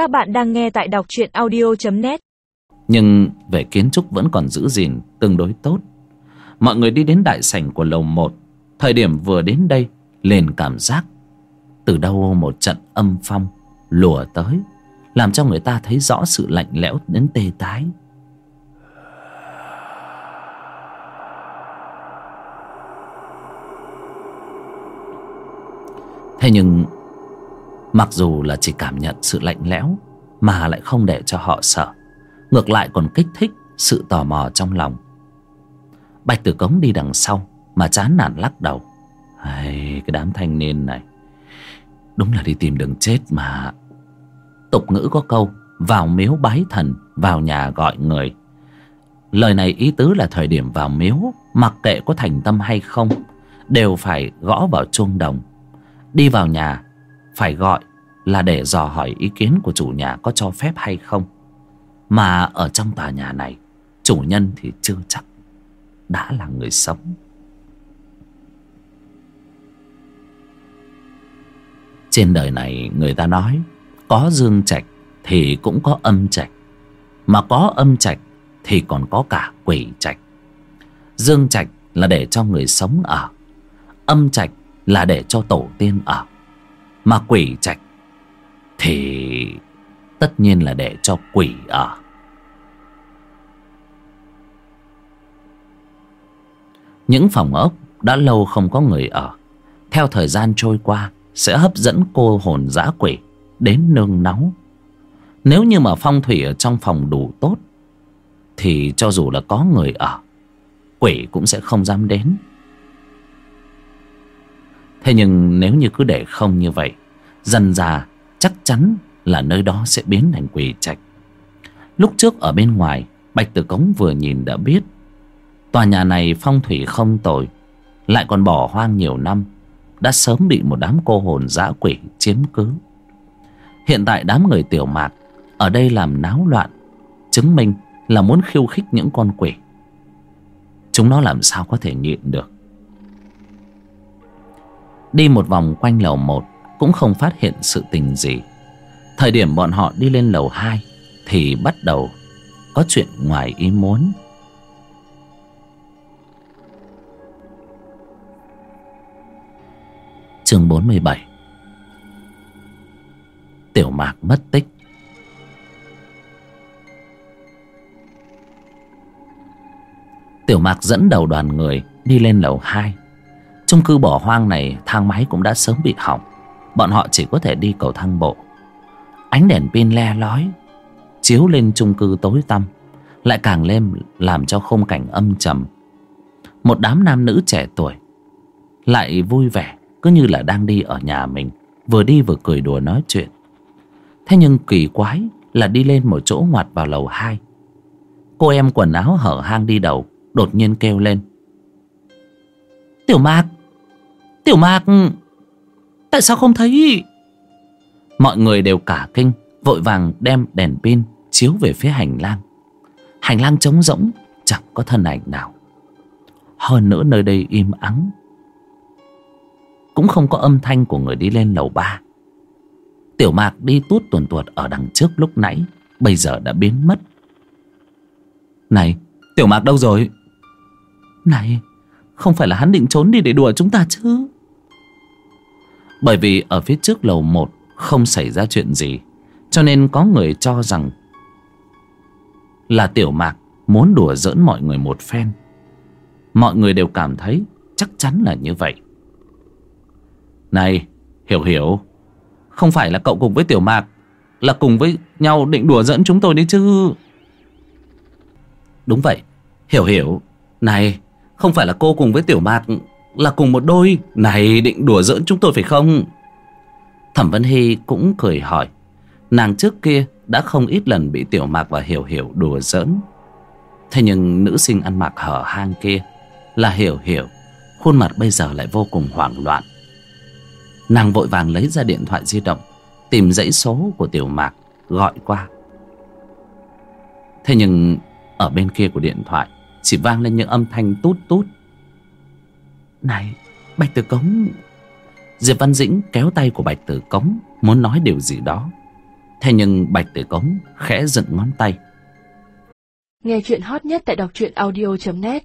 Các bạn đang nghe tại đọc truyện audio.net Nhưng về kiến trúc vẫn còn giữ gìn tương đối tốt. Mọi người đi đến đại sảnh của lầu một. Thời điểm vừa đến đây, liền cảm giác Từ đâu một trận âm phong lùa tới, Làm cho người ta thấy rõ sự lạnh lẽo đến tê tái. Thế nhưng Mặc dù là chỉ cảm nhận sự lạnh lẽo Mà lại không để cho họ sợ. Ngược lại còn kích thích sự tò mò trong lòng. Bạch Tử Cống đi đằng sau Mà chán nản lắc đầu. Ai, Cái đám thanh niên này. Đúng là đi tìm đường chết mà. Tục ngữ có câu Vào miếu bái thần Vào nhà gọi người. Lời này ý tứ là thời điểm vào miếu Mặc kệ có thành tâm hay không Đều phải gõ vào chuông đồng. Đi vào nhà phải gọi là để dò hỏi ý kiến của chủ nhà có cho phép hay không. Mà ở trong tòa nhà này, Chủ nhân thì chưa chắc Đã là người sống. Trên đời này, người ta nói, Có dương trạch thì cũng có âm trạch, Mà có âm trạch thì còn có cả quỷ trạch. Dương trạch là để cho người sống ở, Âm trạch là để cho tổ tiên ở. Mà quỷ trạch. Thì tất nhiên là để cho quỷ ở. Những phòng ốc đã lâu không có người ở. Theo thời gian trôi qua, sẽ hấp dẫn cô hồn dã quỷ đến nương náu. Nếu như mà phong thủy ở trong phòng đủ tốt, thì cho dù là có người ở, quỷ cũng sẽ không dám đến thế nhưng nếu như cứ để không như vậy, dần già chắc chắn là nơi đó sẽ biến thành quỷ trạch. Lúc trước ở bên ngoài, bạch tử cống vừa nhìn đã biết, tòa nhà này phong thủy không tồi, lại còn bỏ hoang nhiều năm, đã sớm bị một đám cô hồn dã quỷ chiếm cứ. Hiện tại đám người tiểu mạc ở đây làm náo loạn, chứng minh là muốn khiêu khích những con quỷ. Chúng nó làm sao có thể nhịn được? Đi một vòng quanh lầu một cũng không phát hiện sự tình gì. Thời điểm bọn họ đi lên lầu hai thì bắt đầu có chuyện ngoài ý muốn. Chương bốn mươi bảy. Tiểu mạc mất tích. Tiểu mạc dẫn đầu đoàn người đi lên lầu hai chung cư bỏ hoang này, thang máy cũng đã sớm bị hỏng. Bọn họ chỉ có thể đi cầu thang bộ. Ánh đèn pin le lói, chiếu lên chung cư tối tăm, lại càng lên làm cho khung cảnh âm trầm. Một đám nam nữ trẻ tuổi lại vui vẻ, cứ như là đang đi ở nhà mình, vừa đi vừa cười đùa nói chuyện. Thế nhưng kỳ quái là đi lên một chỗ ngoặt vào lầu hai. Cô em quần áo hở hang đi đầu đột nhiên kêu lên. Tiểu mạc tiểu mạc Tại sao không thấy? Mọi người đều cả kinh Vội vàng đem đèn pin Chiếu về phía hành lang. Hành lang trống rỗng Chẳng có thân ảnh nào. Hơn nữa nơi đây im ắng. Cũng không có âm thanh của người đi lên lầu ba. Tiểu mạc đi tuốt tuần tuột ở đằng trước lúc nãy Bây giờ đã biến mất. Này Tiểu mạc đâu rồi? Này không phải là hắn định trốn đi để đùa chúng ta chứ? Bởi vì ở phía trước lầu một không xảy ra chuyện gì, Cho nên có người cho rằng Là tiểu mạc muốn đùa giỡn mọi người một phen. Mọi người đều cảm thấy chắc chắn là như vậy. Này, Hiểu hiểu, Không phải là cậu cùng với tiểu mạc Là cùng với nhau định đùa giỡn chúng tôi đấy chứ? Đúng vậy, Hiểu hiểu, Này không phải là cô cùng với tiểu Mạt là cùng một đôi. Này, định đùa giỡn chúng tôi phải không? Thẩm Vân Hy cũng cười hỏi. Nàng trước kia đã không ít lần bị Tiểu Mạc và Hiểu Hiểu đùa giỡn. Thế nhưng nữ sinh ăn mặc hở hang kia Là Hiểu Hiểu, Khuôn mặt bây giờ lại vô cùng hoảng loạn. Nàng vội vàng lấy ra điện thoại di động, Tìm dãy số của Tiểu Mạc, Gọi qua. Thế nhưng ở bên kia của điện thoại chỉ vang lên những âm thanh tút tút. Này, Bạch Tử Cống. Diệp Văn Dĩnh kéo tay của Bạch Tử Cống, Muốn nói điều gì đó. Thế nhưng bạch tử cống khẽ dựng ngón tay. Nghe chuyện hot nhất tại đọc truyện audio.net